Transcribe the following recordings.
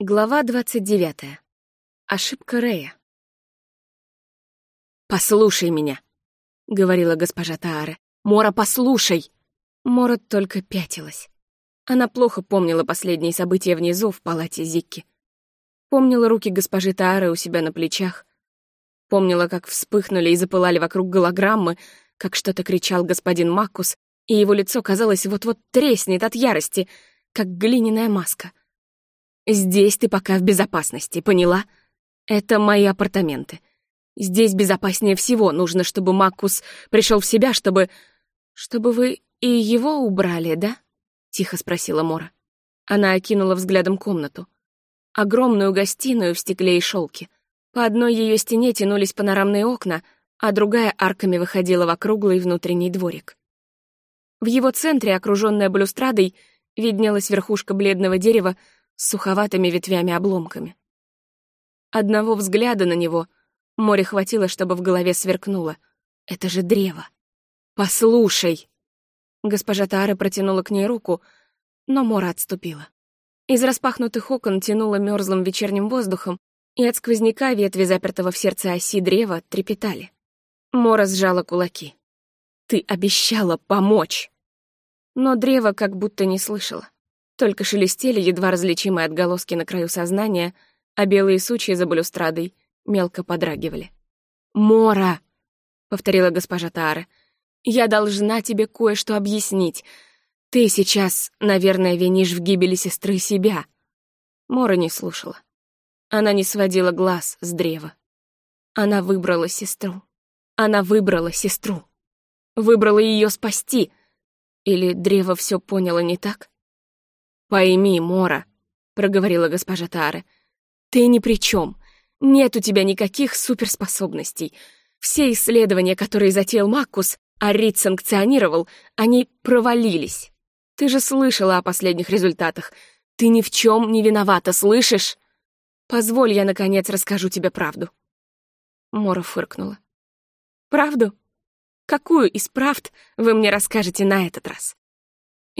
Глава 29. Ошибка Рея. «Послушай меня», — говорила госпожа Тааре. «Мора, послушай!» Мора только пятилась. Она плохо помнила последние события внизу, в палате Зикки. Помнила руки госпожи Таары у себя на плечах. Помнила, как вспыхнули и запылали вокруг голограммы, как что-то кричал господин Маккус, и его лицо, казалось, вот-вот треснет от ярости, как глиняная маска. Здесь ты пока в безопасности, поняла? Это мои апартаменты. Здесь безопаснее всего. Нужно, чтобы Маккус пришел в себя, чтобы... Чтобы вы и его убрали, да? Тихо спросила Мора. Она окинула взглядом комнату. Огромную гостиную в стекле и шелке. По одной ее стене тянулись панорамные окна, а другая арками выходила в округлый внутренний дворик. В его центре, окруженная балюстрадой, виднелась верхушка бледного дерева с суховатыми ветвями-обломками. Одного взгляда на него море хватило, чтобы в голове сверкнуло. Это же древо. «Послушай!» Госпожа Таара протянула к ней руку, но Мора отступила. Из распахнутых окон тянуло мерзлым вечерним воздухом, и от сквозняка ветви запертого в сердце оси древа трепетали. Мора сжала кулаки. «Ты обещала помочь!» Но древо как будто не слышало. Только шелестели едва различимые отголоски на краю сознания, а белые сучья за балюстрадой мелко подрагивали. «Мора!» — повторила госпожа Таара. «Я должна тебе кое-что объяснить. Ты сейчас, наверное, винишь в гибели сестры себя». Мора не слушала. Она не сводила глаз с древа. Она выбрала сестру. Она выбрала сестру. Выбрала ее спасти. Или древо все поняло не так? «Пойми, Мора», — проговорила госпожа Тара, — «ты ни при чем. Нет у тебя никаких суперспособностей. Все исследования, которые затеял Маккус, а Рид санкционировал, они провалились. Ты же слышала о последних результатах. Ты ни в чем не виновата, слышишь? Позволь, я, наконец, расскажу тебе правду». Мора фыркнула. «Правду? Какую из правд вы мне расскажете на этот раз?»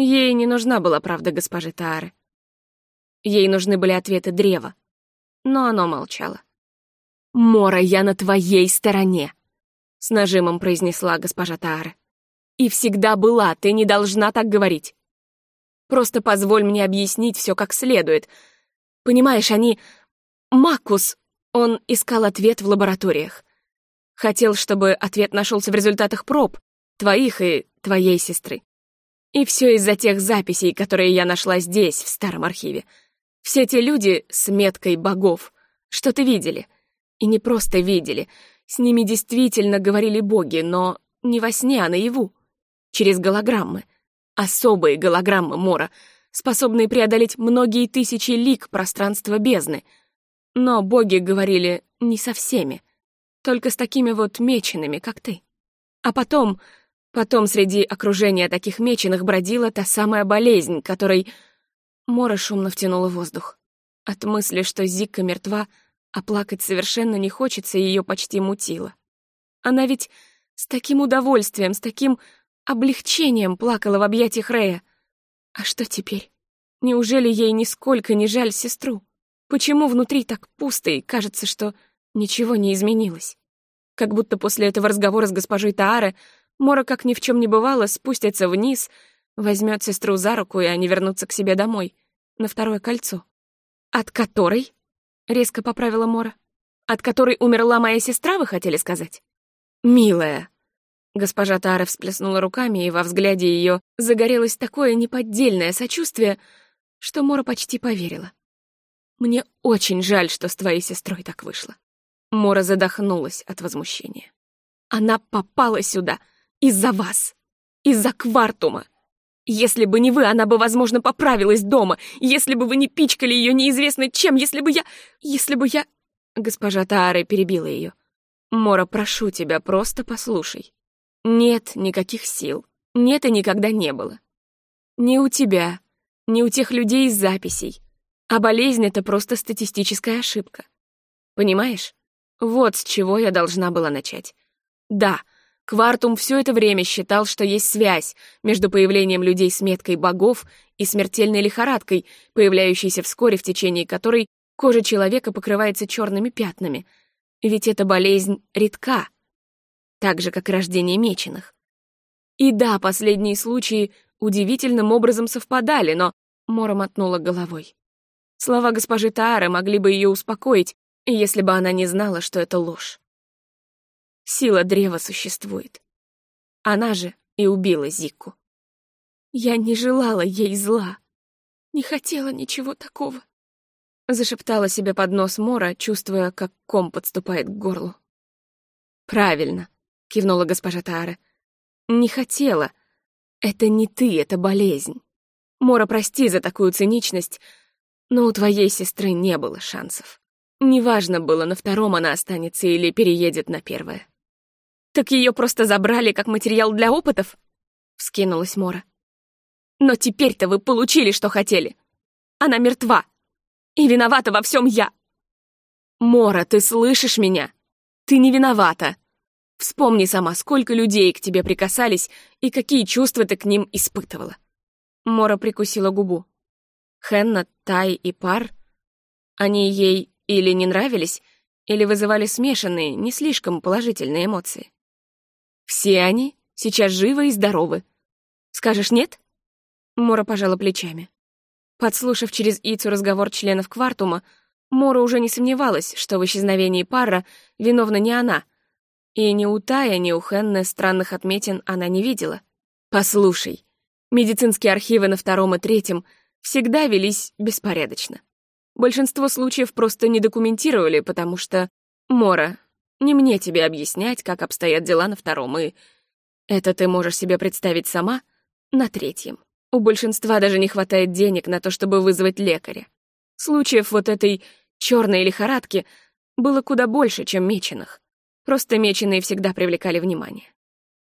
Ей не нужна была правда госпожи Таары. Ей нужны были ответы древа. Но оно молчало. «Мора, я на твоей стороне», — с нажимом произнесла госпожа Таара. «И всегда была, ты не должна так говорить. Просто позволь мне объяснить все как следует. Понимаешь, они... Макус, он искал ответ в лабораториях. Хотел, чтобы ответ нашелся в результатах проб, твоих и твоей сестры. И все из-за тех записей, которые я нашла здесь, в старом архиве. Все те люди с меткой богов что-то видели. И не просто видели. С ними действительно говорили боги, но не во сне, а наяву. Через голограммы. Особые голограммы Мора, способные преодолеть многие тысячи лик пространства бездны. Но боги говорили не со всеми. Только с такими вот меченными, как ты. А потом Потом среди окружения таких меченых бродила та самая болезнь, которой... Мора шумно втянула воздух. От мысли, что Зикка мертва, а плакать совершенно не хочется, ее почти мутило. Она ведь с таким удовольствием, с таким облегчением плакала в объятиях Рея. А что теперь? Неужели ей нисколько не жаль сестру? Почему внутри так пусто и кажется, что ничего не изменилось? Как будто после этого разговора с госпожой Тааре Мора, как ни в чем не бывало, спустится вниз, возьмет сестру за руку, и они вернутся к себе домой, на второе кольцо. «От которой?» — резко поправила Мора. «От которой умерла моя сестра, вы хотели сказать?» «Милая!» Госпожа Тара всплеснула руками, и во взгляде ее загорелось такое неподдельное сочувствие, что Мора почти поверила. «Мне очень жаль, что с твоей сестрой так вышло». Мора задохнулась от возмущения. «Она попала сюда!» Из-за вас. Из-за квартума. Если бы не вы, она бы, возможно, поправилась дома. Если бы вы не пичкали ее неизвестно чем. Если бы я... Если бы я... Госпожа Тааре перебила ее. Мора, прошу тебя, просто послушай. Нет никаких сил. Нет и никогда не было. Ни у тебя, ни у тех людей из записей. А болезнь — это просто статистическая ошибка. Понимаешь? Вот с чего я должна была начать. Да, Квартум все это время считал, что есть связь между появлением людей с меткой богов и смертельной лихорадкой, появляющейся вскоре, в течение которой кожа человека покрывается черными пятнами. Ведь эта болезнь редка, так же, как и рождение меченых. И да, последние случаи удивительным образом совпадали, но Мора мотнула головой. Слова госпожи Таары могли бы ее успокоить, если бы она не знала, что это ложь. Сила древа существует. Она же и убила Зикку. Я не желала ей зла. Не хотела ничего такого. Зашептала себе под нос Мора, чувствуя, как ком подступает к горлу. «Правильно», — кивнула госпожа Таара. «Не хотела. Это не ты, это болезнь. Мора, прости за такую циничность, но у твоей сестры не было шансов. Неважно было, на втором она останется или переедет на первое. «Так ее просто забрали как материал для опытов?» — вскинулась Мора. «Но теперь-то вы получили, что хотели. Она мертва. И виновата во всем я». «Мора, ты слышишь меня? Ты не виновата. Вспомни сама, сколько людей к тебе прикасались и какие чувства ты к ним испытывала». Мора прикусила губу. Хенна, Тай и Пар, они ей или не нравились, или вызывали смешанные, не слишком положительные эмоции. Все они сейчас живы и здоровы. Скажешь нет? Мора пожала плечами. Подслушав через Ицу разговор членов Квартума, Мора уже не сомневалась, что в исчезновении пара виновна не она. И ни у Тая, ни у Хенны странных отметин она не видела. «Послушай, медицинские архивы на втором и третьем всегда велись беспорядочно. Большинство случаев просто не документировали, потому что... Мора, не мне тебе объяснять, как обстоят дела на втором, и... Это ты можешь себе представить сама на третьем. У большинства даже не хватает денег на то, чтобы вызвать лекаря. Случаев вот этой черной лихорадки было куда больше, чем меченых. Просто меченые всегда привлекали внимание.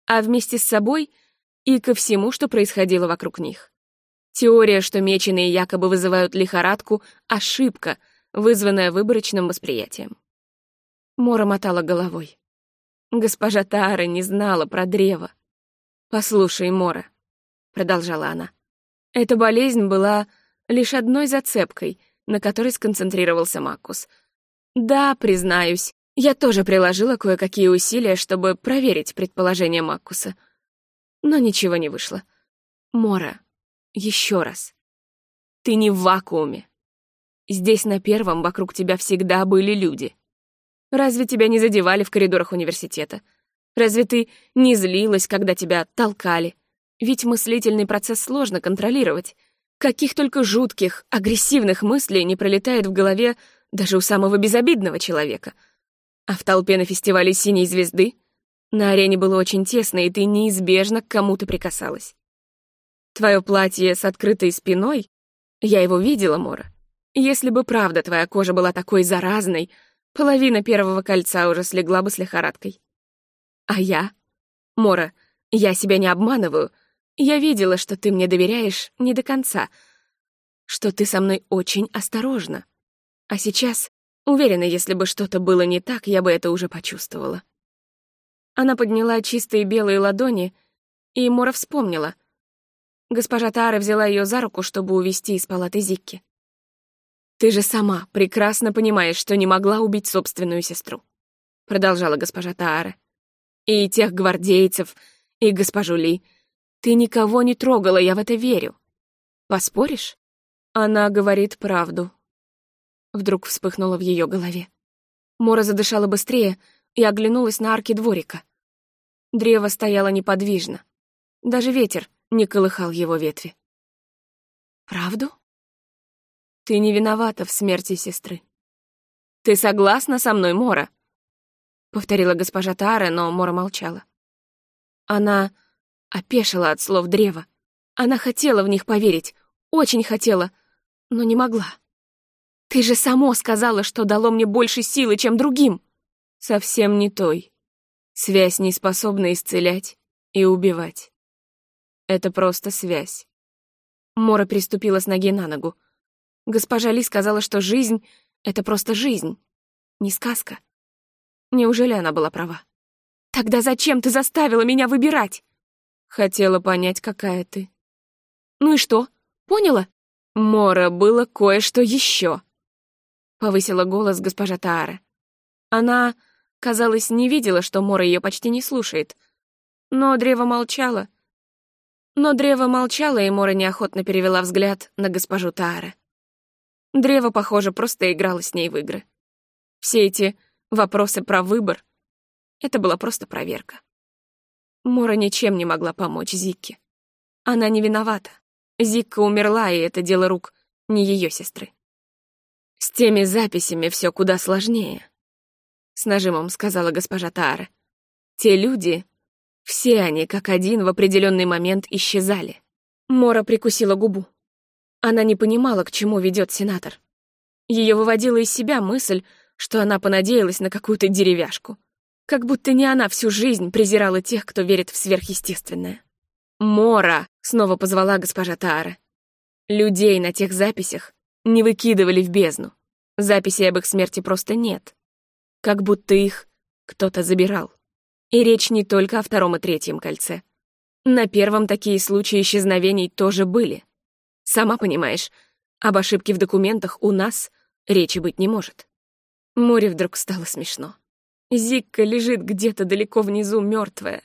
А вместе с собой и ко всему, что происходило вокруг них. Теория, что меченые якобы вызывают лихорадку — ошибка, вызванная выборочным восприятием. Мора мотала головой. Госпожа Таара не знала про древо. «Послушай, Мора», — продолжала она, — «эта болезнь была лишь одной зацепкой, на которой сконцентрировался Макус. Да, признаюсь, я тоже приложила кое-какие усилия, чтобы проверить предположение Маккуса. Но ничего не вышло. Мора, еще раз. Ты не в вакууме. Здесь на первом вокруг тебя всегда были люди. Разве тебя не задевали в коридорах университета? Разве ты не злилась, когда тебя толкали? Ведь мыслительный процесс сложно контролировать. Каких только жутких, агрессивных мыслей не пролетает в голове даже у самого безобидного человека. А в толпе на фестивале «Синей звезды» на арене было очень тесно, и ты неизбежно к кому-то прикасалась. Твое платье с открытой спиной, я его видела, Мора. Если бы правда твоя кожа была такой заразной, Половина первого кольца уже слегла бы с лихорадкой. А я? Мора, я себя не обманываю. Я видела, что ты мне доверяешь не до конца, что ты со мной очень осторожна. А сейчас, уверена, если бы что-то было не так, я бы это уже почувствовала. Она подняла чистые белые ладони, и Мора вспомнила. Госпожа Тара взяла ее за руку, чтобы увести из палаты Зикки. «Ты же сама прекрасно понимаешь, что не могла убить собственную сестру», — продолжала госпожа Таара. «И тех гвардейцев, и госпожу Ли. Ты никого не трогала, я в это верю. Поспоришь?» Она говорит правду. Вдруг вспыхнуло в ее голове. Мора задышала быстрее и оглянулась на арки дворика. Древо стояло неподвижно. Даже ветер не колыхал его ветви. «Правду?» Ты не виновата в смерти сестры. Ты согласна со мной, Мора? Повторила госпожа Тара, но Мора молчала. Она опешила от слов древа. Она хотела в них поверить, очень хотела, но не могла. Ты же само сказала, что дало мне больше силы, чем другим. Совсем не той. Связь не способна исцелять и убивать. Это просто связь. Мора приступила с ноги на ногу. Госпожа Ли сказала, что жизнь — это просто жизнь, не сказка. Неужели она была права? Тогда зачем ты заставила меня выбирать? Хотела понять, какая ты. Ну и что? Поняла? Мора, было кое-что еще. Повысила голос госпожа Таара. Она, казалось, не видела, что Мора ее почти не слушает. Но древо молчало. Но древо молчало, и Мора неохотно перевела взгляд на госпожу Таара. Древо, похоже, просто играло с ней в игры. Все эти вопросы про выбор — это была просто проверка. Мора ничем не могла помочь Зикке. Она не виновата. Зикка умерла, и это дело рук не ее сестры. «С теми записями все куда сложнее», — с нажимом сказала госпожа Таара. «Те люди, все они, как один, в определенный момент исчезали». Мора прикусила губу. Она не понимала, к чему ведет сенатор. Ее выводила из себя мысль, что она понадеялась на какую-то деревяшку. Как будто не она всю жизнь презирала тех, кто верит в сверхъестественное. «Мора!» — снова позвала госпожа Таара. «Людей на тех записях не выкидывали в бездну. Записей об их смерти просто нет. Как будто их кто-то забирал. И речь не только о втором и третьем кольце. На первом такие случаи исчезновений тоже были. Сама понимаешь, об ошибке в документах у нас речи быть не может. Море вдруг стало смешно. Зикка лежит где-то далеко внизу, мертвая.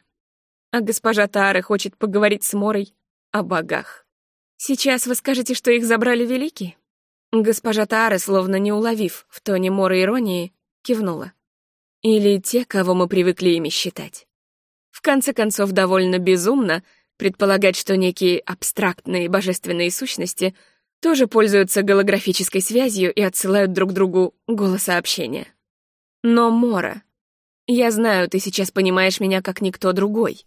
А госпожа Таары хочет поговорить с Морой о богах. Сейчас вы скажете, что их забрали великие? Госпожа Таары, словно не уловив в тоне Моры иронии, кивнула. Или те, кого мы привыкли ими считать. В конце концов, довольно безумно предполагать, что некие абстрактные божественные сущности тоже пользуются голографической связью и отсылают друг другу голосообщения. Но Мора, я знаю, ты сейчас понимаешь меня как никто другой.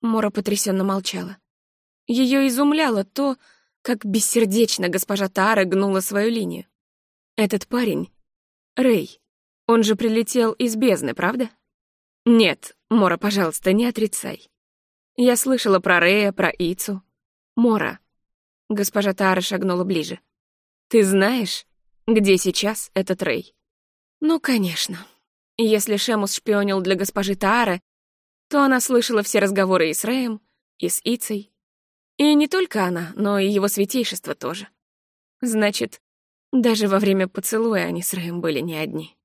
Мора потрясенно молчала. Ее изумляло то, как бессердечно госпожа Тара гнула свою линию. Этот парень — Рэй. Он же прилетел из бездны, правда? Нет, Мора, пожалуйста, не отрицай. Я слышала про Рэя, про Ицу. Мора. Госпожа Тара шагнула ближе. Ты знаешь, где сейчас этот Рэй? Ну, конечно. Если Шемус шпионил для госпожи Таары, то она слышала все разговоры и с Рэем, и с Ицей. И не только она, но и его святейшество тоже. Значит, даже во время поцелуя они с Рэем были не одни.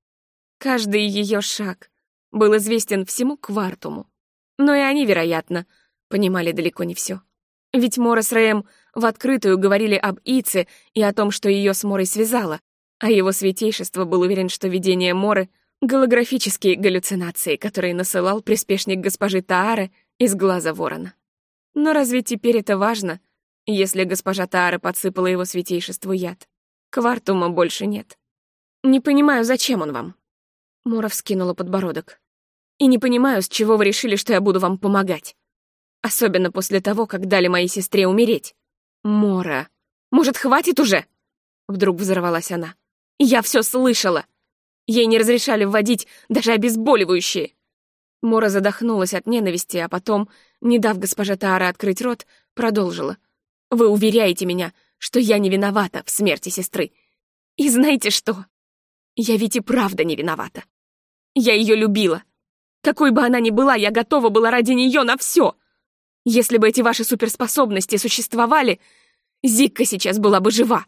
Каждый ее шаг был известен всему Квартуму. Но и они, вероятно, понимали далеко не все. Ведь Мора с Рэем в открытую говорили об Ице и о том, что ее с Морой связало, а его святейшество был уверен, что видение Моры — Голографические галлюцинации, которые насылал приспешник госпожи Таары из глаза ворона. Но разве теперь это важно, если госпожа Таара подсыпала его святейшеству яд? Квартума больше нет. Не понимаю, зачем он вам? Мора вскинула подбородок. И не понимаю, с чего вы решили, что я буду вам помогать. Особенно после того, как дали моей сестре умереть. Мора, может, хватит уже? Вдруг взорвалась она. Я все слышала. Ей не разрешали вводить даже обезболивающие. Мора задохнулась от ненависти, а потом, не дав госпоже Таара открыть рот, продолжила. «Вы уверяете меня, что я не виновата в смерти сестры. И знаете что? Я ведь и правда не виновата. Я ее любила. Какой бы она ни была, я готова была ради нее на все. Если бы эти ваши суперспособности существовали, Зикка сейчас была бы жива.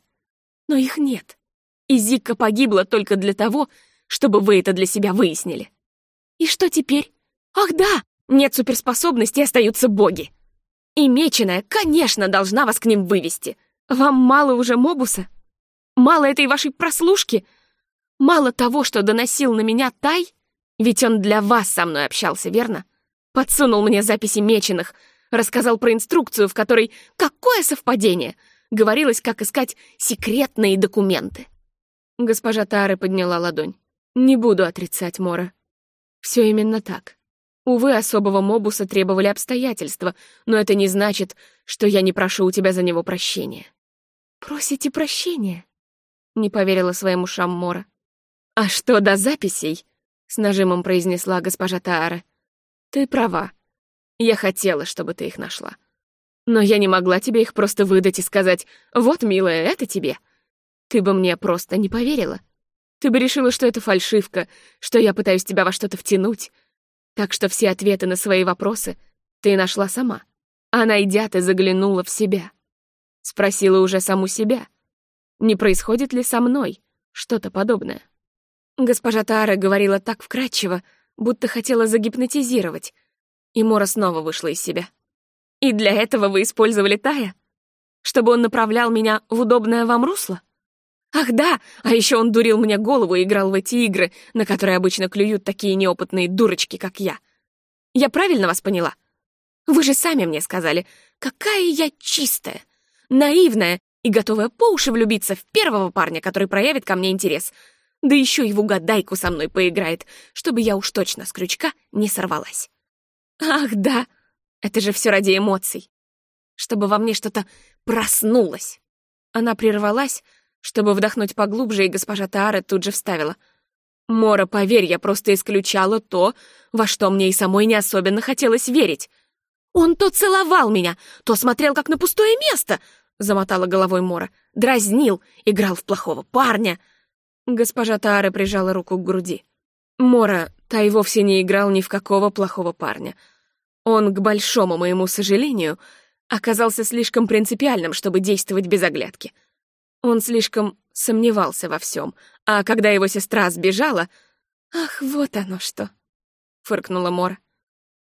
Но их нет. И Зикка погибла только для того, чтобы вы это для себя выяснили. И что теперь? Ах да, нет суперспособностей, остаются боги. И Меченая, конечно, должна вас к ним вывести. Вам мало уже Мобуса? Мало этой вашей прослушки? Мало того, что доносил на меня Тай? Ведь он для вас со мной общался, верно? Подсунул мне записи Меченых, рассказал про инструкцию, в которой «Какое совпадение!» говорилось, как искать секретные документы. Госпожа Тары подняла ладонь. Не буду отрицать, Мора. Все именно так. Увы, особого мобуса требовали обстоятельства, но это не значит, что я не прошу у тебя за него прощения. Просите прощения? Не поверила своим ушам Мора. А что до записей? С нажимом произнесла госпожа Таара. Ты права. Я хотела, чтобы ты их нашла. Но я не могла тебе их просто выдать и сказать «Вот, милая, это тебе». Ты бы мне просто не поверила. Ты бы решила, что это фальшивка, что я пытаюсь тебя во что-то втянуть. Так что все ответы на свои вопросы ты нашла сама. А найдя, ты заглянула в себя. Спросила уже саму себя, не происходит ли со мной что-то подобное. Госпожа Таара говорила так вкратчиво, будто хотела загипнотизировать, и Мора снова вышла из себя. «И для этого вы использовали Тая? Чтобы он направлял меня в удобное вам русло? Ах да, а еще он дурил мне голову и играл в эти игры, на которые обычно клюют такие неопытные дурочки, как я. Я правильно вас поняла? Вы же сами мне сказали, какая я чистая, наивная и готовая по уши влюбиться в первого парня, который проявит ко мне интерес, да еще и в угадайку со мной поиграет, чтобы я уж точно с крючка не сорвалась. Ах, да, это же все ради эмоций. Чтобы во мне что-то проснулось. Она прервалась, чтобы вдохнуть поглубже, и госпожа Таара тут же вставила. «Мора, поверь, я просто исключала то, во что мне и самой не особенно хотелось верить. Он то целовал меня, то смотрел как на пустое место», — замотала головой Мора. «Дразнил, играл в плохого парня». Госпожа Таара прижала руку к груди. Мора, та и вовсе не играл ни в какого плохого парня. Он, к большому моему сожалению, оказался слишком принципиальным, чтобы действовать без оглядки. Он слишком сомневался во всем, а когда его сестра сбежала... «Ах, вот оно что!» — фыркнула Мора.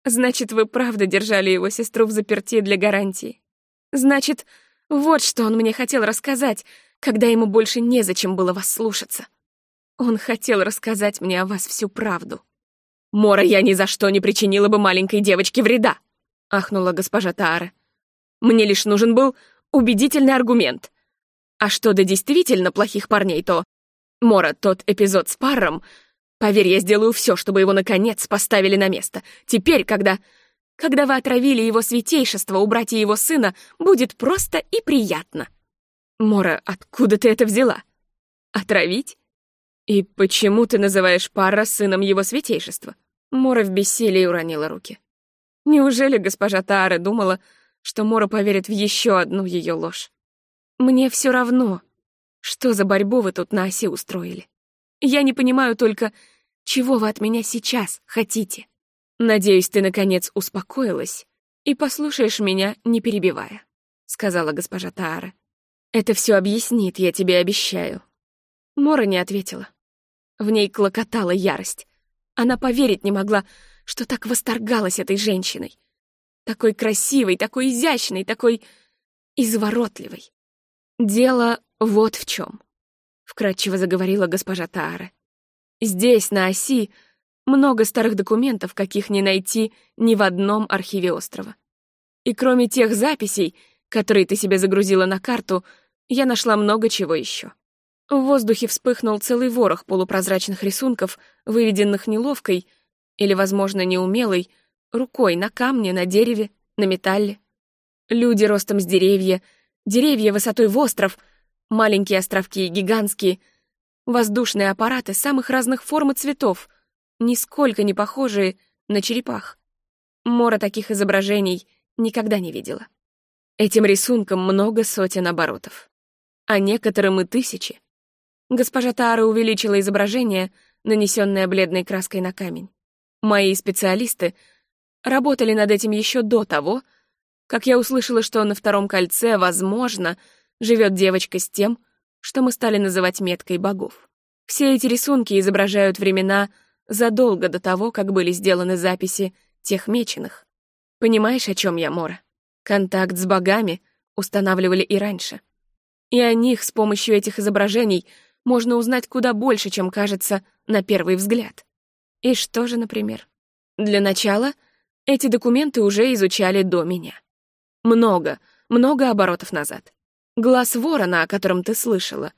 «Значит, вы правда держали его сестру в заперти для гарантии. Значит, вот что он мне хотел рассказать, когда ему больше незачем было вас слушаться. Он хотел рассказать мне о вас всю правду. «Мора, я ни за что не причинила бы маленькой девочке вреда!» — ахнула госпожа Таара. «Мне лишь нужен был убедительный аргумент. А что до действительно плохих парней, то... Мора, тот эпизод с паром... Поверь, я сделаю все, чтобы его, наконец, поставили на место. Теперь, когда... Когда вы отравили его святейшество, убрать и его сына будет просто и приятно. Мора, откуда ты это взяла? Отравить? И почему ты называешь пара сыном его святейшества? Мора в бессилии уронила руки. Неужели госпожа Таара думала, что Мора поверит в еще одну ее ложь? Мне все равно, что за борьбу вы тут на оси устроили. Я не понимаю только, чего вы от меня сейчас хотите. Надеюсь, ты, наконец, успокоилась и послушаешь меня, не перебивая, — сказала госпожа Таара. Это все объяснит, я тебе обещаю. Мора не ответила. В ней клокотала ярость. Она поверить не могла, что так восторгалась этой женщиной. Такой красивой, такой изящной, такой изворотливой. Дело вот в чем, вкратчиво заговорила госпожа Таара. Здесь, на оси, много старых документов, каких не найти ни в одном архиве острова. И кроме тех записей, которые ты себе загрузила на карту, я нашла много чего еще. В воздухе вспыхнул целый ворох полупрозрачных рисунков, выведенных неловкой или, возможно, неумелой, рукой на камне, на дереве, на металле. Люди ростом с деревья, деревья высотой в остров, маленькие островки и гигантские, воздушные аппараты самых разных форм и цветов, нисколько не похожие на черепах. Мора таких изображений никогда не видела. Этим рисункам много сотен оборотов, а некоторым и тысячи. Госпожа Таара увеличила изображение, нанесенное бледной краской на камень. Мои специалисты работали над этим еще до того, как я услышала, что на втором кольце, возможно, живет девочка с тем, что мы стали называть меткой богов. Все эти рисунки изображают времена задолго до того, как были сделаны записи тех меченых. Понимаешь, о чем я, Мора? Контакт с богами устанавливали и раньше. И о них с помощью этих изображений можно узнать куда больше, чем кажется на первый взгляд. И что же, например? Для начала, эти документы уже изучали до меня. Много, много оборотов назад. Глаз ворона, о котором ты слышала,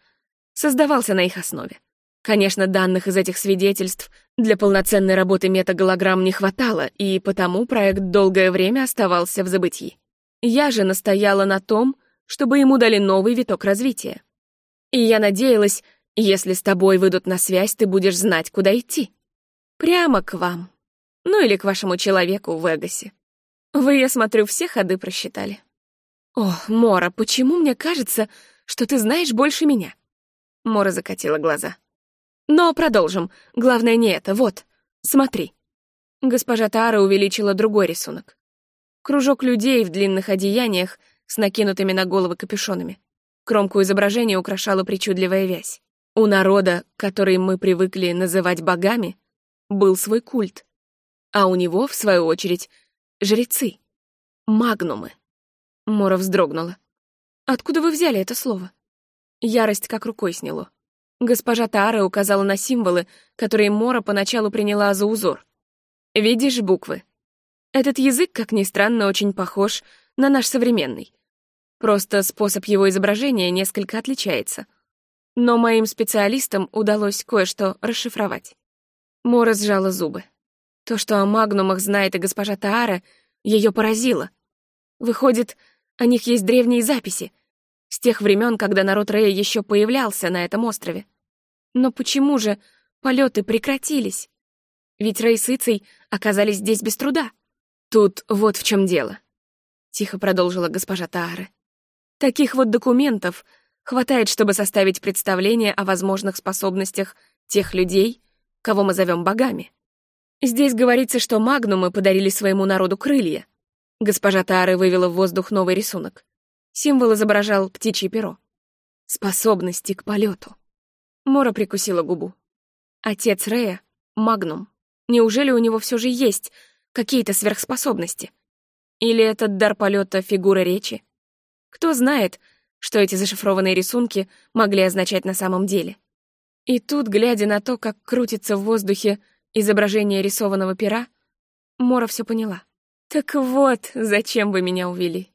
создавался на их основе. Конечно, данных из этих свидетельств для полноценной работы метаголограмм не хватало, и потому проект долгое время оставался в забытии. Я же настояла на том, чтобы ему дали новый виток развития. И я надеялась, если с тобой выйдут на связь, ты будешь знать, куда идти. Прямо к вам. Ну или к вашему человеку в Вегасе. Вы, я смотрю, все ходы просчитали. О, Мора, почему мне кажется, что ты знаешь больше меня? Мора закатила глаза. Но продолжим. Главное не это. Вот, смотри. Госпожа Тара увеличила другой рисунок. Кружок людей в длинных одеяниях с накинутыми на головы капюшонами. Кромку изображения украшала причудливая вязь. У народа, который мы привыкли называть богами, был свой культ, а у него, в свою очередь, жрецы, магнумы. Мора вздрогнула. «Откуда вы взяли это слово?» Ярость как рукой сняло. Госпожа Таара указала на символы, которые Мора поначалу приняла за узор. «Видишь буквы? Этот язык, как ни странно, очень похож на наш современный. Просто способ его изображения несколько отличается. Но моим специалистам удалось кое-что расшифровать. Мора сжала зубы. То, что о магнумах знает и госпожа Таара, ее поразило. Выходит, о них есть древние записи, с тех времен, когда народ Рэя еще появлялся на этом острове. Но почему же полеты прекратились? Ведь Рэй с Ицей оказались здесь без труда. Тут вот в чем дело, — тихо продолжила госпожа Таара. Таких вот документов хватает, чтобы составить представление о возможных способностях тех людей, кого мы зовем богами. Здесь говорится, что магнумы подарили своему народу крылья. Госпожа Таары вывела в воздух новый рисунок. Символ изображал птичье перо. Способности к полету. Мора прикусила губу. Отец Рея — магнум. Неужели у него все же есть какие-то сверхспособности? Или этот дар полета фигура речи? Кто знает, что эти зашифрованные рисунки могли означать на самом деле. И тут, глядя на то, как крутится в воздухе изображение рисованного пера, Мора все поняла. «Так вот, зачем вы меня увели.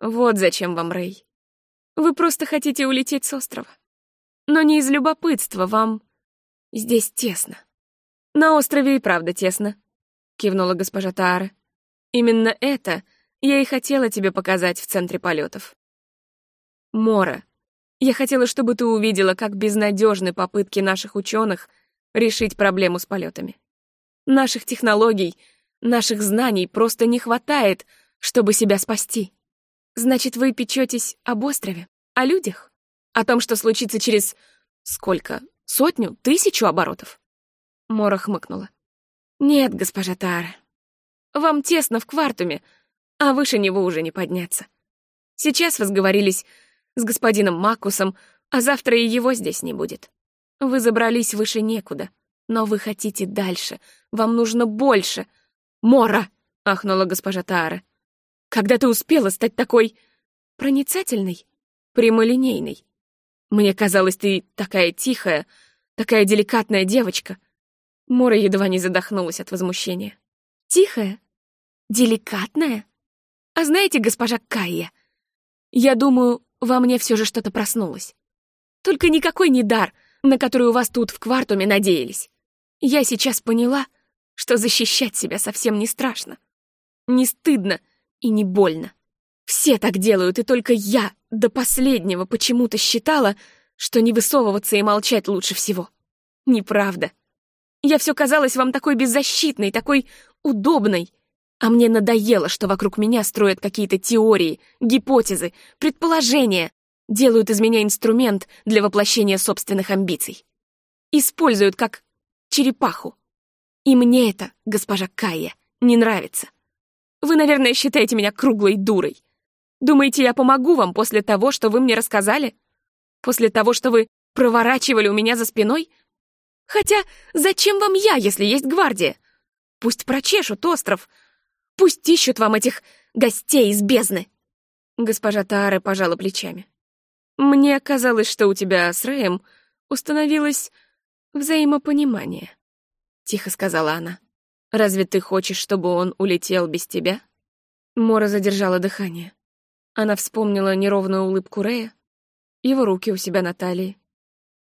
Вот зачем вам, Рэй. Вы просто хотите улететь с острова. Но не из любопытства, вам здесь тесно. На острове и правда тесно», — кивнула госпожа Таара. «Именно это я и хотела тебе показать в центре полетов. Мора, я хотела, чтобы ты увидела, как безнадежны попытки наших ученых решить проблему с полетами. Наших технологий, наших знаний просто не хватает, чтобы себя спасти. Значит, вы печетесь об острове, о людях, о том, что случится через сколько? Сотню, тысячу оборотов? Мора хмыкнула. Нет, госпожа Тара, вам тесно в квартуме, а выше него уже не подняться. Сейчас разговорились с господином Макусом, а завтра и его здесь не будет. Вы забрались выше некуда, но вы хотите дальше, вам нужно больше. «Мора!» — ахнула госпожа Таара. «Когда ты успела стать такой проницательной, прямолинейной? Мне казалось, ты такая тихая, такая деликатная девочка». Мора едва не задохнулась от возмущения. «Тихая? Деликатная?» А знаете, госпожа Кайя, я думаю, во мне все же что-то проснулось. Только никакой не дар, на который у вас тут в квартуме надеялись. Я сейчас поняла, что защищать себя совсем не страшно. Не стыдно и не больно. Все так делают, и только я до последнего почему-то считала, что не высовываться и молчать лучше всего. Неправда. Я все казалась вам такой беззащитной, такой удобной, а мне надоело, что вокруг меня строят какие-то теории, гипотезы, предположения, делают из меня инструмент для воплощения собственных амбиций. Используют как черепаху. И мне это, госпожа Кая, не нравится. Вы, наверное, считаете меня круглой дурой. Думаете, я помогу вам после того, что вы мне рассказали? После того, что вы проворачивали у меня за спиной? Хотя зачем вам я, если есть гвардия? Пусть прочешут остров, Пусть ищут вам этих гостей из бездны!» Госпожа Таары пожала плечами. «Мне казалось, что у тебя с Рэем установилось взаимопонимание», — тихо сказала она. «Разве ты хочешь, чтобы он улетел без тебя?» Мора задержала дыхание. Она вспомнила неровную улыбку Рэя, его руки у себя на талии,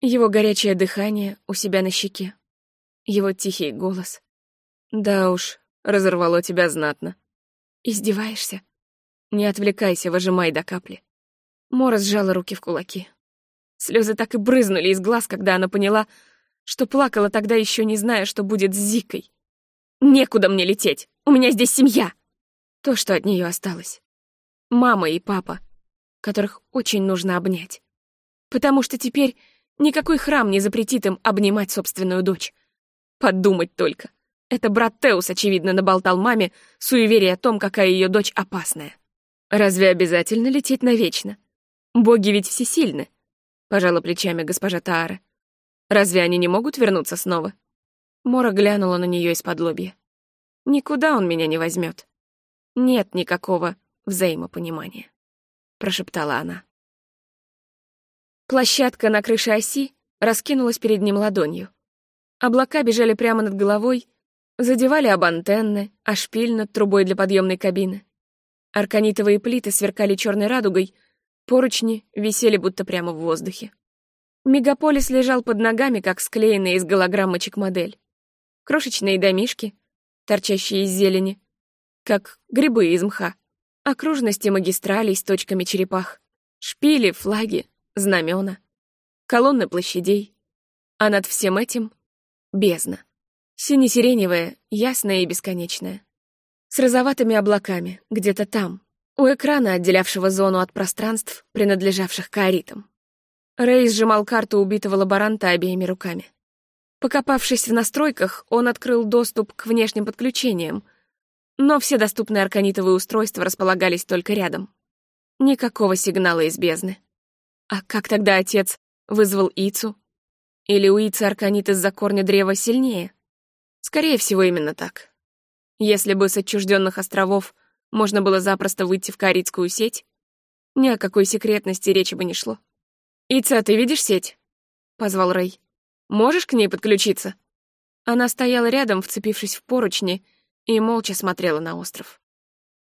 его горячее дыхание у себя на щеке, его тихий голос. Да уж, разорвало тебя знатно. Издеваешься? Не отвлекайся, выжимай до капли. Мора сжала руки в кулаки. Слезы так и брызнули из глаз, когда она поняла, что плакала тогда еще не зная, что будет с Зикой. Некуда мне лететь, у меня здесь семья. То, что от нее осталось. Мама и папа, которых очень нужно обнять. Потому что теперь никакой храм не запретит им обнимать собственную дочь. Подумать только. Это брат Теус, очевидно, наболтал маме суеверие о том, какая ее дочь опасная. Разве обязательно лететь навечно? Боги ведь всесильны, — пожала плечами госпожа Таара. Разве они не могут вернуться снова? Мора глянула на нее из-под лобья. Никуда он меня не возьмет. Нет никакого взаимопонимания, прошептала она. Площадка на крыше оси раскинулась перед ним ладонью. Облака бежали прямо над головой, задевали об антенны, а шпиль над трубой для подъемной кабины. Арканитовые плиты сверкали черной радугой, поручни висели будто прямо в воздухе. Мегаполис лежал под ногами, как склеенный из голограммочек модель. Крошечные домишки, торчащие из зелени, как грибы из мха. Окружности магистралей с точками черепах. Шпили, флаги, знамена. Колонны площадей. А над всем этим — бездна. Сине-сиреневая, ясная и бесконечная. С розоватыми облаками, где-то там, у экрана, отделявшего зону от пространств, принадлежавших каоритам. Рэй сжимал карту убитого лаборанта обеими руками. Покопавшись в настройках, он открыл доступ к внешним подключениям, но все доступные арканитовые устройства располагались только рядом. Никакого сигнала из бездны. А как тогда отец вызвал Ицу? Или у Ицы арканит из-за корня древа сильнее? Скорее всего, именно так. Если бы с отчужденных островов можно было запросто выйти в каритскую сеть, ни о какой секретности речи бы не шло. «Ица, ты видишь сеть?» — позвал Рэй. «Можешь к ней подключиться?» Она стояла рядом, вцепившись в поручни, и молча смотрела на остров.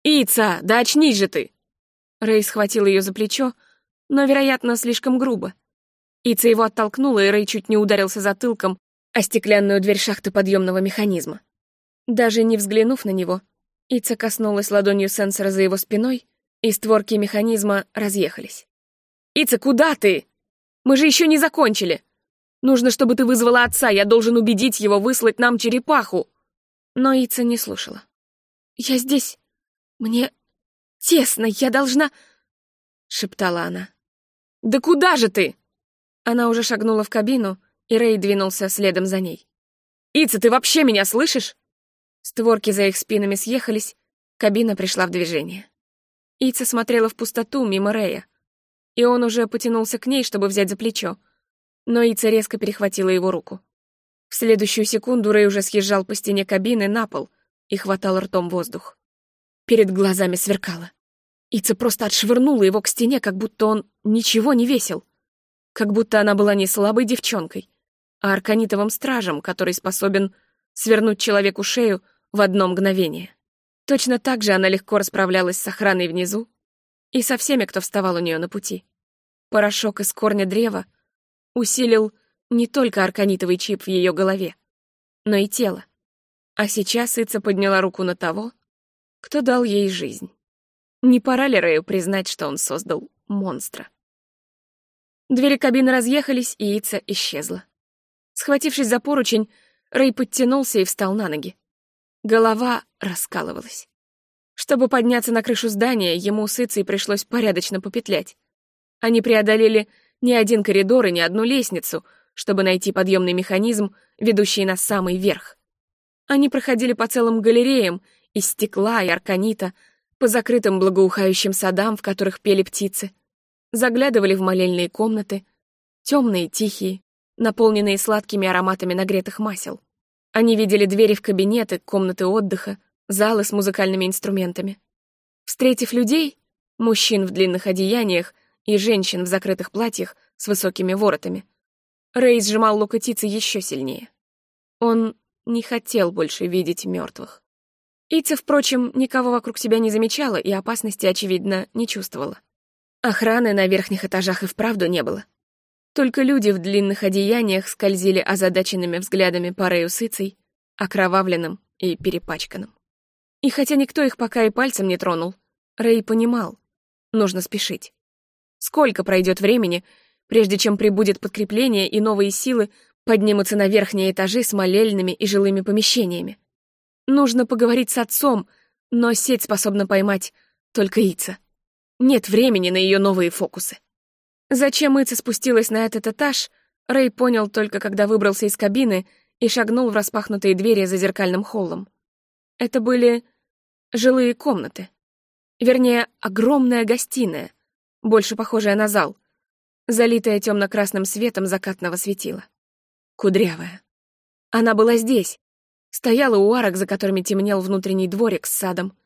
«Ица, да очнись же ты!» Рэй схватил ее за плечо, но, вероятно, слишком грубо. Ица его оттолкнула, и Рэй чуть не ударился затылком о стеклянную дверь шахты подъемного механизма. Даже не взглянув на него, Ица коснулась ладонью сенсора за его спиной, и створки механизма разъехались. «Ица, куда ты? Мы же еще не закончили! Нужно, чтобы ты вызвала отца, я должен убедить его выслать нам черепаху!» Но Ица не слушала. «Я здесь. Мне тесно, я должна...» — шептала она. «Да куда же ты?» Она уже шагнула в кабину, и Рэй двинулся следом за ней. «Ица, ты вообще меня слышишь?» Створки за их спинами съехались, кабина пришла в движение. Ица смотрела в пустоту мимо Рэя, и он уже потянулся к ней, чтобы взять за плечо, но Ица резко перехватила его руку. В следующую секунду Рэй уже съезжал по стене кабины на пол и хватал ртом воздух. Перед глазами сверкало. Ица просто отшвырнула его к стене, как будто он ничего не весил. Как будто она была не слабой девчонкой, а арканитовым стражем, который способен свернуть человеку шею в одно мгновение. Точно так же она легко расправлялась с охраной внизу и со всеми, кто вставал у нее на пути. Порошок из корня древа усилил не только арканитовый чип в ее голове, но и тело. А сейчас Ица подняла руку на того, кто дал ей жизнь. Не пора ли Рэю признать, что он создал монстра? Двери кабины разъехались, и Ица исчезла. Схватившись за поручень, Рэй подтянулся и встал на ноги. Голова раскалывалась. Чтобы подняться на крышу здания, ему с Ицей пришлось порядочно попетлять. Они преодолели ни один коридор и ни одну лестницу, чтобы найти подъемный механизм, ведущий на самый верх. Они проходили по целым галереям из стекла и арканита, по закрытым благоухающим садам, в которых пели птицы, заглядывали в молельные комнаты, темные, тихие, наполненные сладкими ароматами нагретых масел. Они видели двери в кабинеты, комнаты отдыха, залы с музыкальными инструментами. Встретив людей, мужчин в длинных одеяниях и женщин в закрытых платьях с высокими воротами, Рэй сжимал локотицы еще сильнее. Он не хотел больше видеть мертвых. Ица, впрочем, никого вокруг себя не замечала и опасности, очевидно, не чувствовала. Охраны на верхних этажах и вправду не было. Только люди в длинных одеяниях скользили озадаченными взглядами по Сыцей, окровавленным и перепачканным. И хотя никто их пока и пальцем не тронул, Рэй понимал, нужно спешить. Сколько пройдет времени, прежде чем прибудет подкрепление и новые силы поднимутся на верхние этажи с молельными и жилыми помещениями? Нужно поговорить с отцом, но сеть способна поймать только Ица. Нет времени на ее новые фокусы. Зачем Ица спустилась на этот этаж, Рэй понял только, когда выбрался из кабины и шагнул в распахнутые двери за зеркальным холлом. Это были жилые комнаты. Вернее, огромная гостиная, больше похожая на зал, залитая темно-красным светом закатного светила. Кудрявая. Она была здесь, стояла у арок, за которыми темнел внутренний дворик с садом,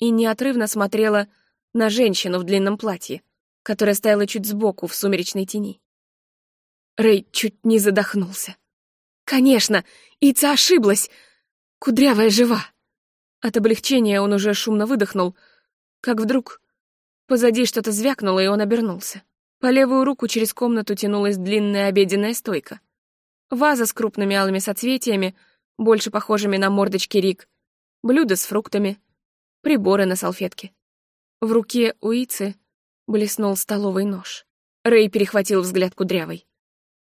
и неотрывно смотрела на женщину в длинном платье, которая стояла чуть сбоку в сумеречной тени. Рэй чуть не задохнулся. Конечно, Ица ошиблась. Кудрявая жива. От облегчения он уже шумно выдохнул, как вдруг позади что-то звякнуло, и он обернулся. По левую руку через комнату тянулась длинная обеденная стойка. Ваза с крупными алыми соцветиями, больше похожими на мордочки рик, блюда с фруктами, приборы на салфетке. В руке у Ицы блеснул столовый нож. Рэй перехватил взгляд кудрявой.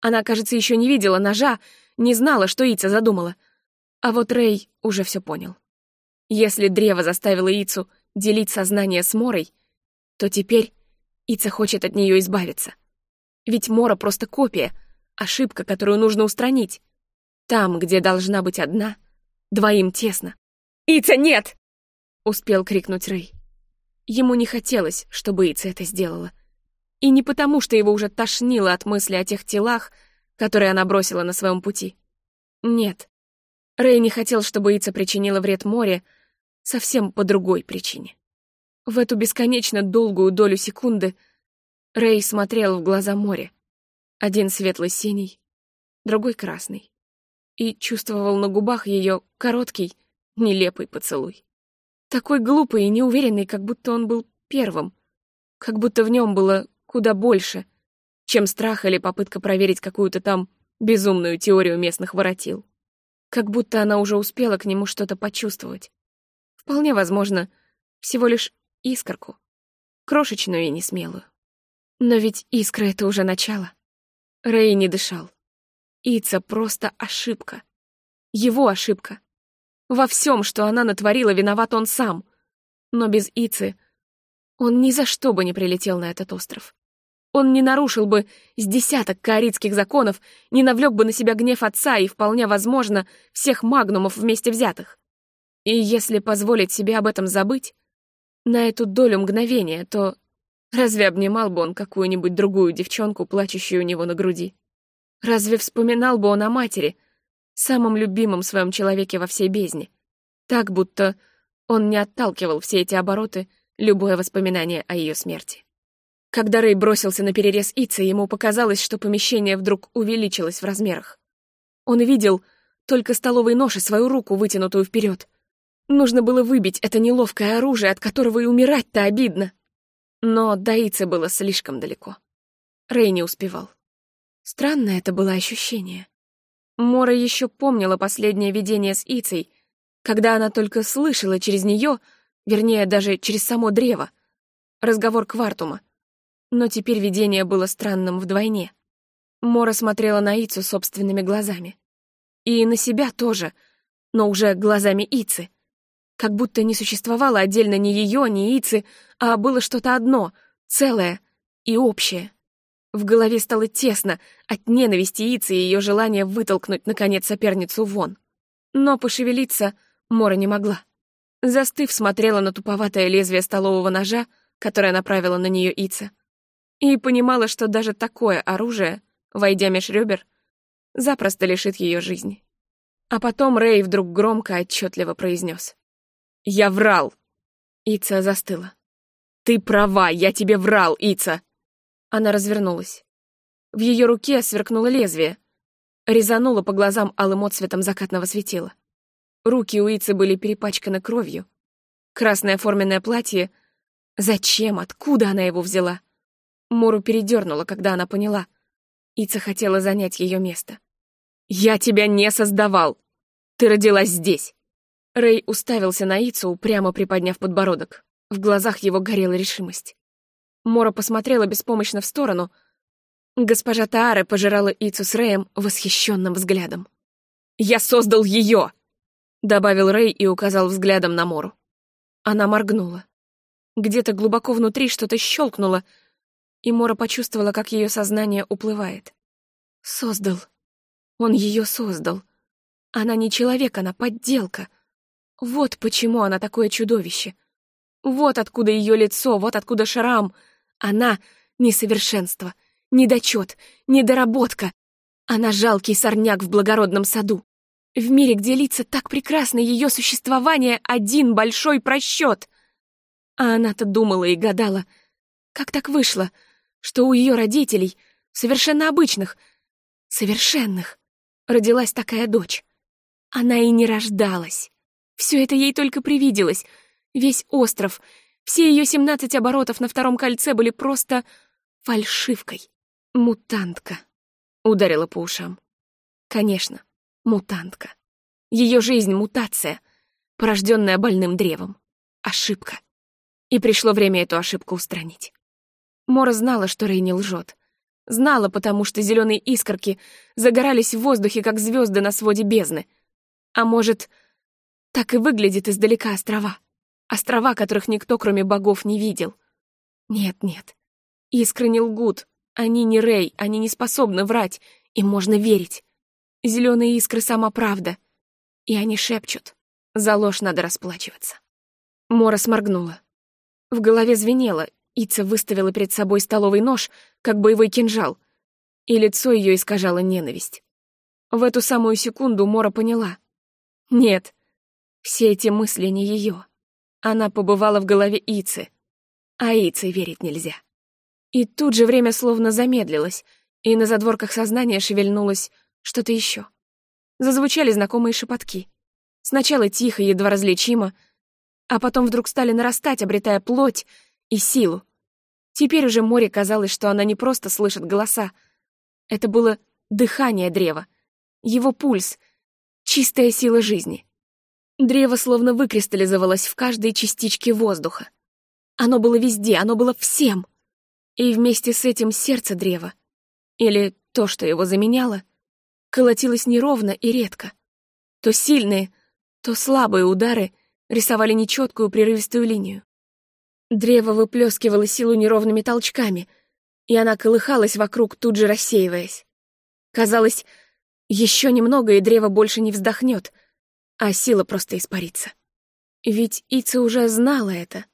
Она, кажется, еще не видела ножа, не знала, что Ица задумала. А вот Рэй уже все понял. Если древо заставило Ицу делить сознание с Морой, то теперь Ица хочет от нее избавиться. Ведь Мора просто копия, ошибка, которую нужно устранить. Там, где должна быть одна, двоим тесно. «Ица, нет!» — успел крикнуть Рэй. Ему не хотелось, чтобы Ица это сделала. И не потому, что его уже тошнило от мысли о тех телах, которые она бросила на своем пути. Нет. Рэй не хотел, чтобы Ица причинила вред море совсем по другой причине. В эту бесконечно долгую долю секунды Рэй смотрел в глаза моря. Один светло-синий, другой красный. И чувствовал на губах ее короткий, нелепый поцелуй. Такой глупый и неуверенный, как будто он был первым, как будто в нем было куда больше, чем страх или попытка проверить какую-то там безумную теорию местных воротил. Как будто она уже успела к нему что-то почувствовать. Вполне возможно, всего лишь искорку, крошечную и несмелую. Но ведь искра — это уже начало. Рэй не дышал. Ица просто ошибка. Его ошибка. Во всем, что она натворила, виноват он сам. Но без Ицы он ни за что бы не прилетел на этот остров. Он не нарушил бы с десяток каоритских законов, не навлек бы на себя гнев отца и, вполне возможно, всех магнумов вместе взятых. И если позволить себе об этом забыть, на эту долю мгновения, то разве обнимал бы он какую-нибудь другую девчонку, плачущую у него на груди? Разве вспоминал бы он о матери, самом любимом своем человеке во всей бездне? Так, будто он не отталкивал все эти обороты любое воспоминание о ее смерти. Когда Рэй бросился на перерез Ица, ему показалось, что помещение вдруг увеличилось в размерах. Он видел только столовый нож и свою руку, вытянутую вперед. Нужно было выбить это неловкое оружие, от которого и умирать-то обидно. Но до Ицы было слишком далеко. Рэй не успевал. Странное это было ощущение. Мора еще помнила последнее видение с Ицей, когда она только слышала через нее, вернее, даже через само древо, разговор Квартума, но теперь видение было странным вдвойне. Мора смотрела на Ицу собственными глазами. И на себя тоже, но уже глазами Ицы. Как будто не существовало отдельно ни ее, ни Ицы, а было что-то одно, целое и общее. В голове стало тесно от ненависти Ицы и ее желания вытолкнуть, наконец, соперницу вон. Но пошевелиться Мора не могла. Застыв, смотрела на туповатое лезвие столового ножа, которое направила на нее Ица и понимала, что даже такое оружие, войдя меж ребер, запросто лишит ее жизни. А потом Рэй вдруг громко отчетливо произнес: «Я врал!» Ица застыла. «Ты права, я тебе врал, Ица!» Она развернулась. В ее руке сверкнуло лезвие, резануло по глазам алым отцветом закатного светила. Руки у Ицы были перепачканы кровью. Красное форменное платье... Зачем, откуда она его взяла? Мору передернула, когда она поняла. Ица хотела занять ее место. «Я тебя не создавал! Ты родилась здесь!» Рэй уставился на Ицу, прямо приподняв подбородок. В глазах его горела решимость. Мора посмотрела беспомощно в сторону. Госпожа Тааре пожирала Ицу с Рэем восхищенным взглядом. «Я создал ее!» — добавил Рэй и указал взглядом на Мору. Она моргнула. Где-то глубоко внутри что-то щелкнуло, и Мора почувствовала, как ее сознание уплывает. Создал. Он ее создал. Она не человек, она подделка. Вот почему она такое чудовище. Вот откуда ее лицо, вот откуда шрам. Она — несовершенство, недочет, недоработка. Она жалкий сорняк в благородном саду. В мире, где лица так прекрасны, ее существование — один большой просчет. А она-то думала и гадала, как так вышло, что у ее родителей, совершенно обычных, совершенных, родилась такая дочь. Она и не рождалась. Все это ей только привиделось. Весь остров, все ее семнадцать оборотов на втором кольце были просто фальшивкой. Мутантка. Ударила по ушам. Конечно, мутантка. Ее жизнь — мутация, порожденная больным древом. Ошибка. И пришло время эту ошибку устранить. Мора знала, что Рей не лжет. Знала, потому что зеленые искорки загорались в воздухе, как звезды на своде бездны. А может, так и выглядит издалека острова. Острова, которых никто, кроме богов, не видел. Нет, нет. Искры не лгут. Они не Рей, они не способны врать. Им можно верить. Зеленые искры — сама правда. И они шепчут. За ложь надо расплачиваться. Мора сморгнула. В голове звенело, Ица выставила перед собой столовый нож, как боевой кинжал, и лицо ее искажало ненависть. В эту самую секунду Мора поняла. Нет, все эти мысли не ее. Она побывала в голове Ицы, а Ице верить нельзя. И тут же время словно замедлилось, и на задворках сознания шевельнулось что-то еще. Зазвучали знакомые шепотки. Сначала тихо, едва различимо, а потом вдруг стали нарастать, обретая плоть и силу. Теперь уже море казалось, что она не просто слышит голоса. Это было дыхание древа, его пульс, чистая сила жизни. Древо словно выкристаллизовалось в каждой частичке воздуха. Оно было везде, оно было всем. И вместе с этим сердце древа, или то, что его заменяло, колотилось неровно и редко. То сильные, то слабые удары рисовали нечеткую прерывистую линию. Древо выплескивало силу неровными толчками, и она колыхалась вокруг, тут же рассеиваясь. Казалось, еще немного, и древо больше не вздохнет, а сила просто испарится. Ведь Ица уже знала это.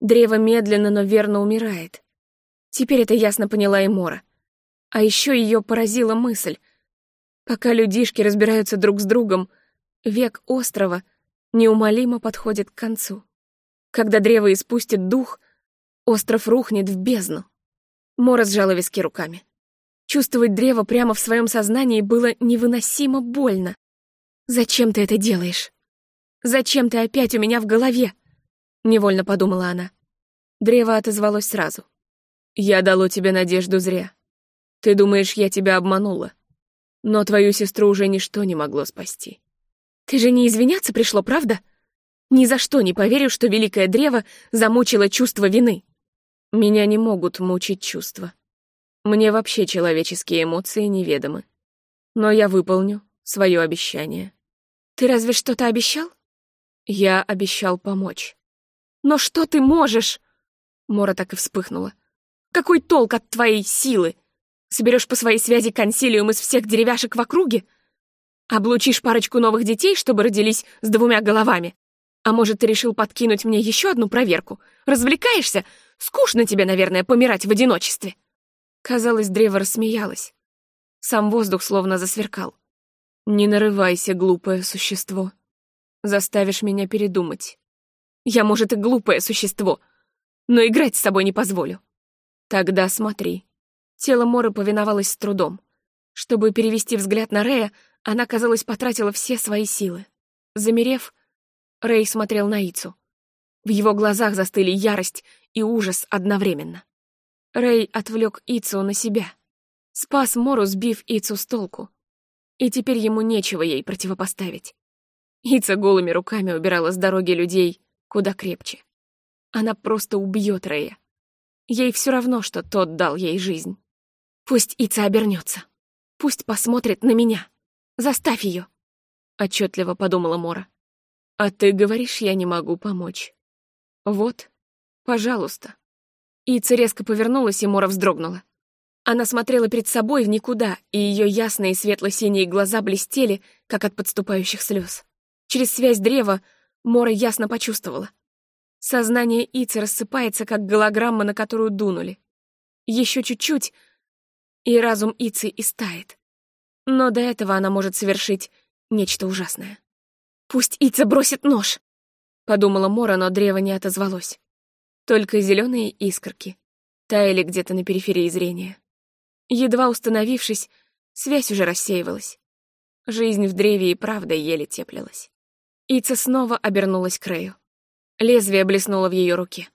Древо медленно, но верно умирает. Теперь это ясно поняла и Мора. А еще ее поразила мысль. Пока людишки разбираются друг с другом, век острова неумолимо подходит к концу. Когда древо испустит дух, остров рухнет в бездну. Мора сжала виски руками. Чувствовать древо прямо в своем сознании было невыносимо больно. «Зачем ты это делаешь? Зачем ты опять у меня в голове?» Невольно подумала она. Древо отозвалось сразу. «Я дало тебе надежду зря. Ты думаешь, я тебя обманула. Но твою сестру уже ничто не могло спасти». «Ты же не извиняться пришло, правда?» Ни за что не поверю, что великое древо замучило чувство вины. Меня не могут мучить чувства. Мне вообще человеческие эмоции неведомы. Но я выполню свое обещание. Ты разве что-то обещал? Я обещал помочь. Но что ты можешь? Мора так и вспыхнула. Какой толк от твоей силы? Соберешь по своей связи консилиум из всех деревяшек в округе? Облучишь парочку новых детей, чтобы родились с двумя головами? А может, ты решил подкинуть мне еще одну проверку? Развлекаешься? Скучно тебе, наверное, помирать в одиночестве. Казалось, древо рассмеялось. Сам воздух словно засверкал. Не нарывайся, глупое существо. Заставишь меня передумать. Я, может, и глупое существо, но играть с собой не позволю. Тогда смотри. Тело Моры повиновалось с трудом. Чтобы перевести взгляд на Рея, она, казалось, потратила все свои силы. Замерев, Рэй смотрел на Ицу. В его глазах застыли ярость и ужас одновременно. Рэй отвлек Ицу на себя. Спас Мору, сбив Ицу с толку. И теперь ему нечего ей противопоставить. Ица голыми руками убирала с дороги людей куда крепче. Она просто убьет Рэя. Ей все равно, что тот дал ей жизнь. Пусть Ица обернется. Пусть посмотрит на меня. Заставь ее. Отчетливо подумала Мора. А ты говоришь, я не могу помочь. Вот, пожалуйста. Ица резко повернулась, и Мора вздрогнула. Она смотрела перед собой в никуда, и ее ясные светло-синие глаза блестели, как от подступающих слез. Через связь древа Мора ясно почувствовала. Сознание Ицы рассыпается, как голограмма, на которую дунули. Еще чуть-чуть, и разум Ицы истает. Но до этого она может совершить нечто ужасное. «Пусть Ица бросит нож!» — подумала Мора, но древо не отозвалось. Только зеленые искорки таяли где-то на периферии зрения. Едва установившись, связь уже рассеивалась. Жизнь в древе и правда еле теплилась. Ица снова обернулась к Рэю. Лезвие блеснуло в ее руке.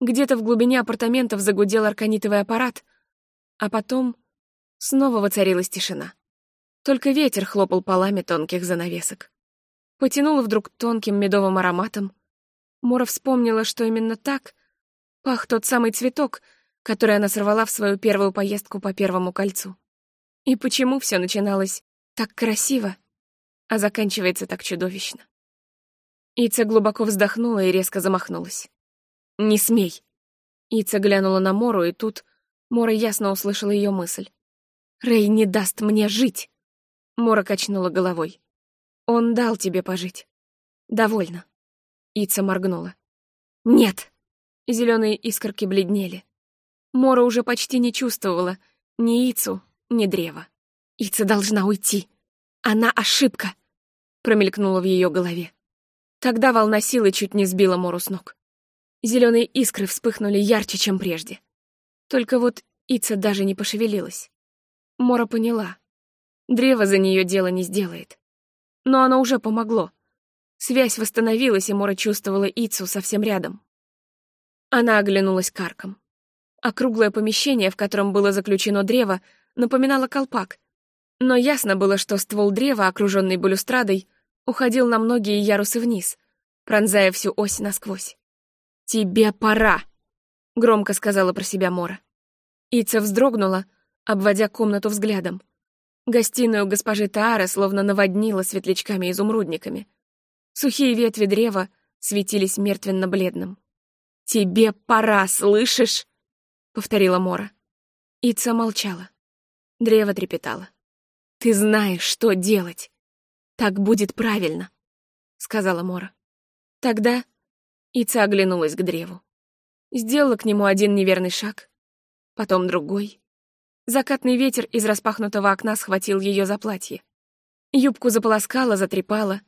Где-то в глубине апартаментов загудел арканитовый аппарат, а потом снова воцарилась тишина. Только ветер хлопал полами тонких занавесок. Потянуло вдруг тонким медовым ароматом. Мора вспомнила, что именно так пах тот самый цветок, который она сорвала в свою первую поездку по Первому кольцу. И почему все начиналось так красиво, а заканчивается так чудовищно? Ица глубоко вздохнула и резко замахнулась. «Не смей!» Ица глянула на Мору, и тут Мора ясно услышала ее мысль. «Рэй не даст мне жить!» Мора качнула головой. «Он дал тебе пожить. Довольно». Ица моргнула. «Нет!» Зеленые искорки бледнели. Мора уже почти не чувствовала ни Ицу, ни древа. «Ица должна уйти! Она ошибка!» промелькнула в ее голове. Тогда волна силы чуть не сбила Мору с ног. Зеленые искры вспыхнули ярче, чем прежде. Только вот Ица даже не пошевелилась. Мора поняла. Древо за нее дело не сделает. Но оно уже помогло. Связь восстановилась, и Мора чувствовала Ицу совсем рядом. Она оглянулась к аркам. Округлое помещение, в котором было заключено древо, напоминало колпак. Но ясно было, что ствол древа, окруженный балюстрадой, уходил на многие ярусы вниз, пронзая всю ось насквозь. «Тебе пора!» — громко сказала про себя Мора. Ица вздрогнула, обводя комнату взглядом. Гостиную госпожи Таары словно наводнила светлячками-изумрудниками. Сухие ветви древа светились мертвенно-бледным. «Тебе пора, слышишь?» — повторила Мора. Ица молчала. Древо трепетало. «Ты знаешь, что делать. Так будет правильно», — сказала Мора. Тогда Ица оглянулась к древу. Сделала к нему один неверный шаг, потом другой. Закатный ветер из распахнутого окна схватил ее за платье. Юбку заполоскала, затрепала.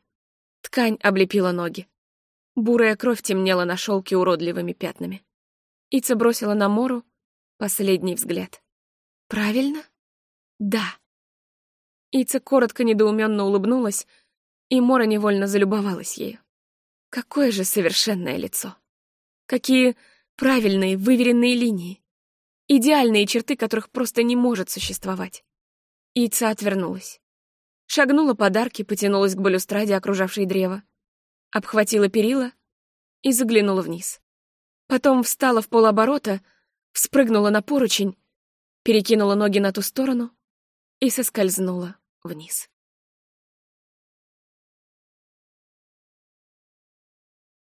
Ткань облепила ноги. Бурая кровь темнела на шелке уродливыми пятнами. Ица бросила на Мору последний взгляд. «Правильно?» «Да». Ица коротко недоуменно улыбнулась, и Мора невольно залюбовалась ею. Какое же совершенное лицо! Какие правильные, выверенные линии! Идеальные черты, которых просто не может существовать. Ица отвернулась. Шагнула подарки, потянулась к балюстраде, окружавшей древо. Обхватила перила и заглянула вниз. Потом встала в полоборота, вспрыгнула на поручень, перекинула ноги на ту сторону и соскользнула вниз.